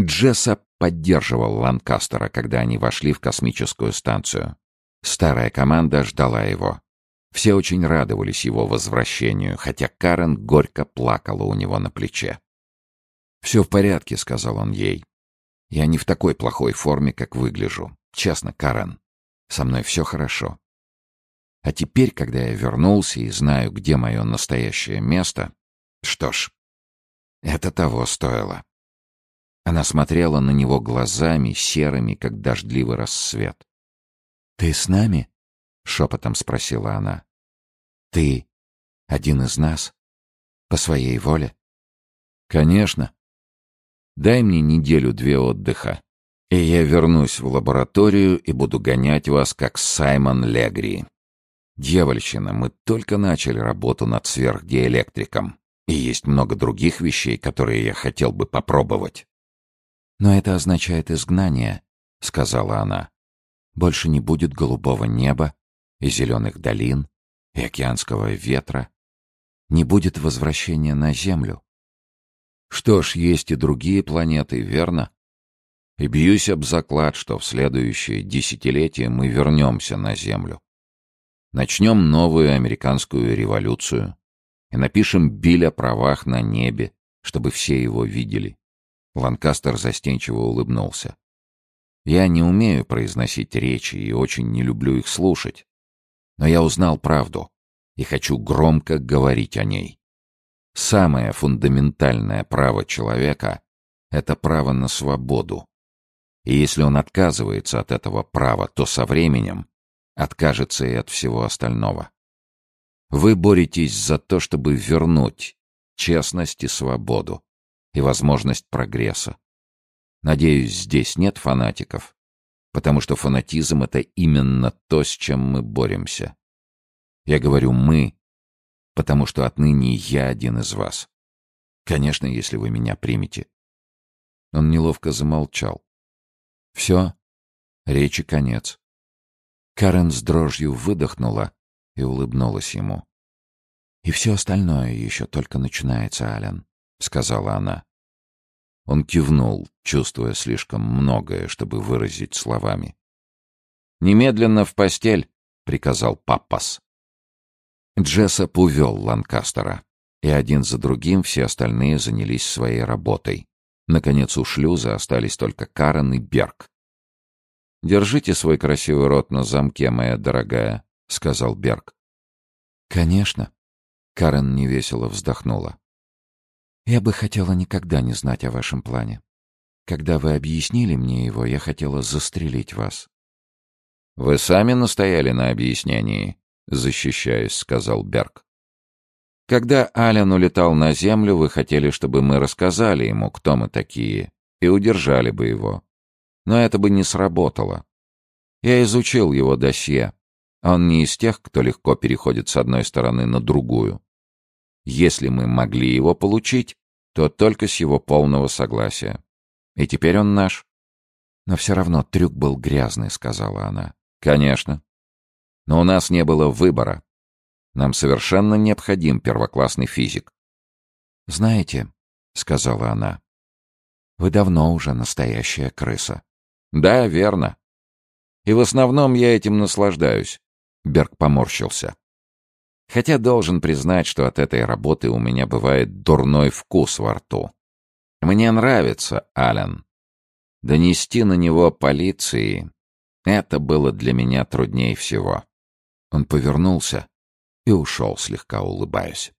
Джесса поддерживал Ланкастера, когда они вошли в космическую станцию. Старая команда ждала его. Все очень радовались его возвращению, хотя Карен горько плакала у него на плече. «Все в порядке», — сказал он ей. «Я не в такой плохой форме, как выгляжу. Честно, Карен, со мной все хорошо. А теперь, когда я вернулся и знаю, где мое настоящее место, что ж, это того стоило». Она смотрела на него глазами, серыми, как дождливый рассвет. «Ты с нами?» — шепотом спросила она. «Ты один из нас? По своей воле?» «Конечно. Дай мне неделю-две отдыха, и я вернусь в лабораторию и буду гонять вас, как Саймон Легри. Дьявольщина, мы только начали работу над сверхдиэлектриком, и есть много других вещей, которые я хотел бы попробовать». «Но это означает изгнание», — сказала она. «Больше не будет голубого неба и зеленых долин, и океанского ветра. Не будет возвращения на Землю. Что ж, есть и другие планеты, верно? И бьюсь об заклад, что в следующее десятилетие мы вернемся на Землю. Начнем новую американскую революцию и напишем биль о правах на небе, чтобы все его видели. Ланкастер застенчиво улыбнулся. Я не умею произносить речи и очень не люблю их слушать. Но я узнал правду и хочу громко говорить о ней. Самое фундаментальное право человека — это право на свободу. И если он отказывается от этого права, то со временем откажется и от всего остального. Вы боретесь за то, чтобы вернуть честность и свободу и возможность прогресса. Надеюсь, здесь нет фанатиков, потому что фанатизм — это именно то, с чем мы боремся. Я говорю «мы», потому что отныне я один из вас. Конечно, если вы меня примете. Он неловко замолчал. Все, речи конец. Карен с дрожью выдохнула и улыбнулась ему. «И все остальное еще только начинается, Ален», — сказала она. Он кивнул, чувствуя слишком многое, чтобы выразить словами. «Немедленно в постель!» — приказал Паппас. Джессоп увел Ланкастера, и один за другим все остальные занялись своей работой. Наконец у шлюза остались только Карен и Берг. «Держите свой красивый рот на замке, моя дорогая», — сказал Берг. «Конечно», — Карен невесело вздохнула. «Я бы хотела никогда не знать о вашем плане. Когда вы объяснили мне его, я хотела застрелить вас». «Вы сами настояли на объяснении», — защищаясь, сказал Берг. «Когда Ален улетал на Землю, вы хотели, чтобы мы рассказали ему, кто мы такие, и удержали бы его. Но это бы не сработало. Я изучил его досье. Он не из тех, кто легко переходит с одной стороны на другую. Если мы могли его получить, то только с его полного согласия. И теперь он наш. Но все равно трюк был грязный, сказала она. Конечно. Но у нас не было выбора. Нам совершенно необходим первоклассный физик. Знаете, сказала она, вы давно уже настоящая крыса. Да, верно. И в основном я этим наслаждаюсь. Берг поморщился. Хотя должен признать, что от этой работы у меня бывает дурной вкус во рту. Мне нравится Ален. Донести на него полиции — это было для меня труднее всего. Он повернулся и ушел, слегка улыбаясь.